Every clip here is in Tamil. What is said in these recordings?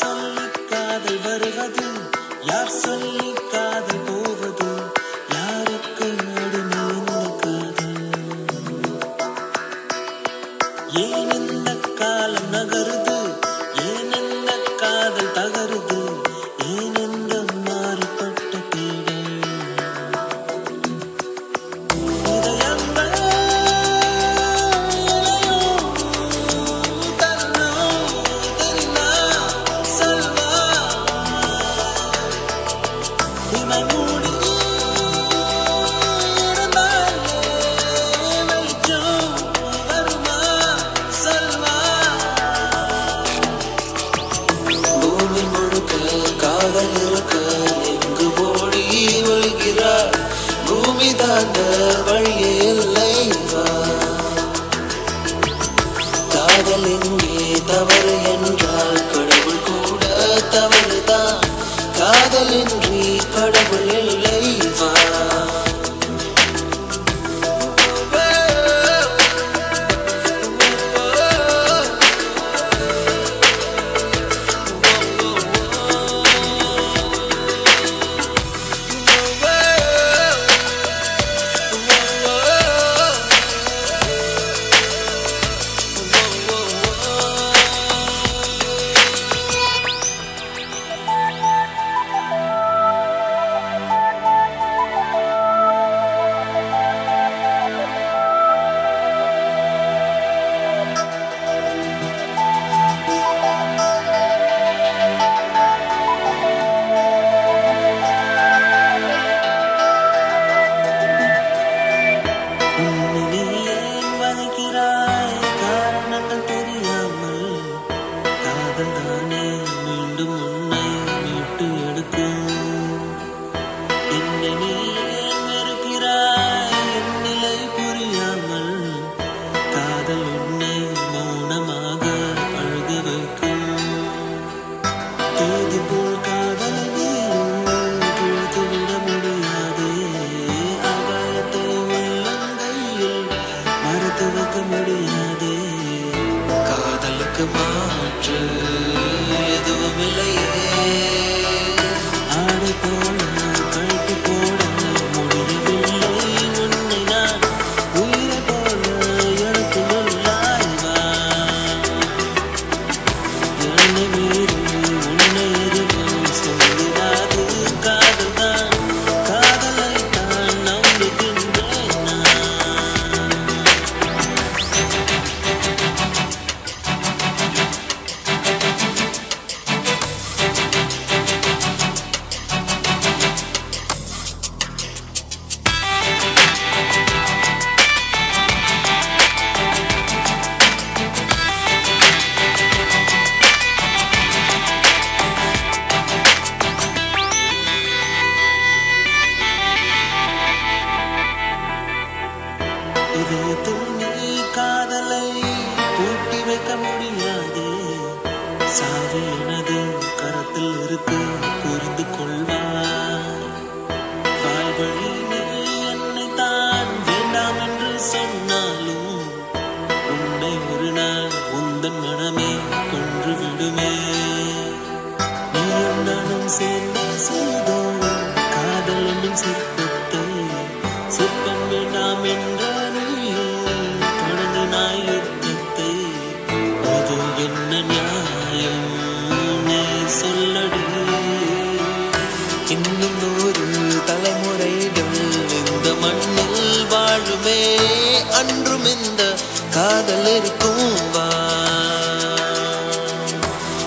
சொல்லி காதல் வருவது யார் சொல்லி காதல் போவது யாருக்கு அடிமை இந்த காதல்? ஏன் இந்த காலம் நகருது? ஏன் இந்த காதல் தகருது? போகிறார் பூமி தாண்ட வழியே இல்லை காதல் எங்கே தவறு என்றால் கடவுள் கூட தவறுதான். காதலின்றி கடவுள் இல்லை. என்னை நீ ஏன் வெறுக்கிறாய் என் நிலை புரியாமல் காதல் உன்னை மௌனமாக அழுக வைக்கும். தேதி போல் காதலை நீயும் கிழித்து விட முடியாதே. அபாயத்தை வைக்க காதலுக்கு மாற்று எதுவும் இல்லை இதயத்தில் நீ காதலை பூட்டி வைக்க முடியாது. சாவி எனது கரத்தில் இருக்கு புரிந்து கொள்வாய் வாய் நீ என்னை தான் வேண்டாம் என்று சொன்னாலும் உன்னை ஒரு நாள் உந்தன் மனமே கொன்று விடுமே. அன்றும் இந்த காதல் இருக்கும்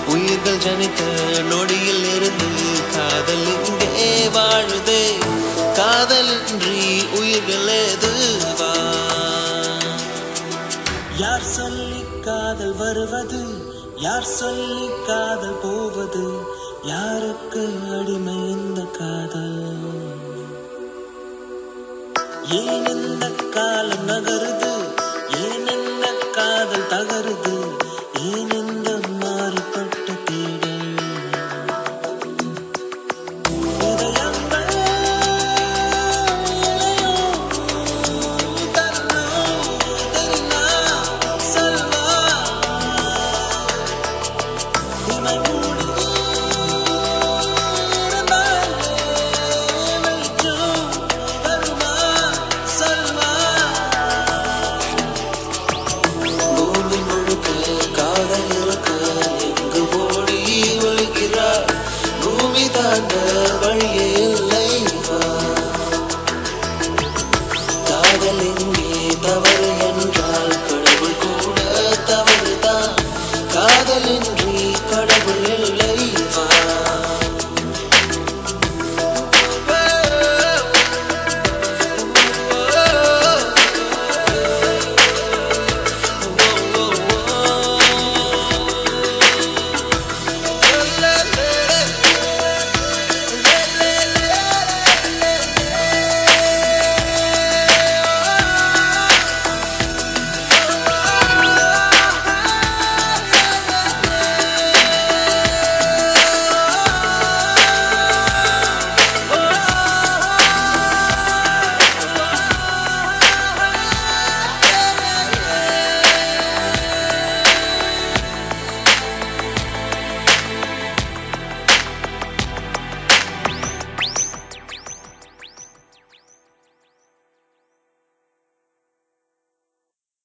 உயிர்கள் ஜனித்த நொடியில் இருந்து காதல் இங்கே வாழுதே. காதலின்றி உயிர்கள் எதுவா யார் சொல்லி காதல் வருவது? யார் சொல்லி காதல் போவது? யாருக்கு அடிமை இந்த காதல்? ஏன் இந்த காலம் நகருது